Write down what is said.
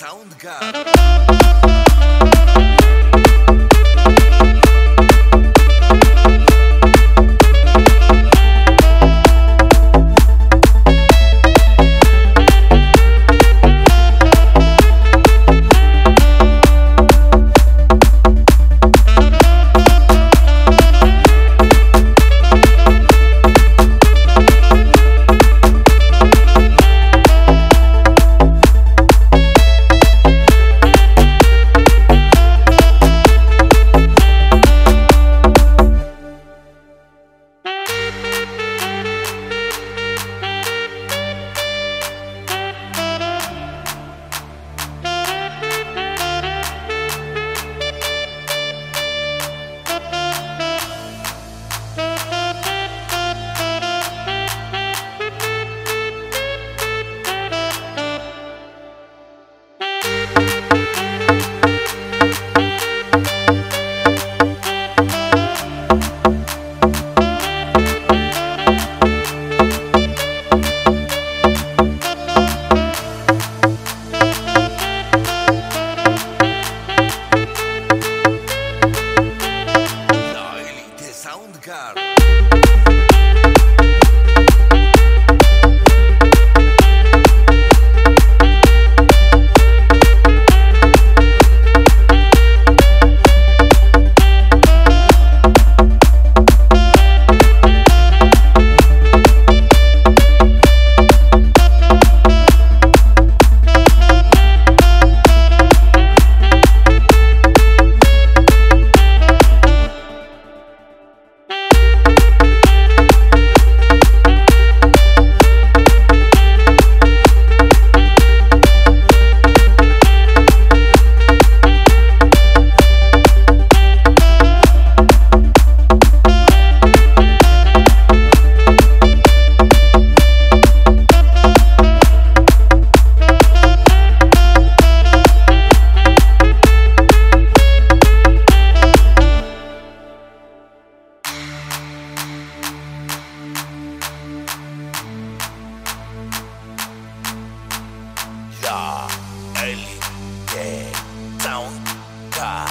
Elite ar. Car.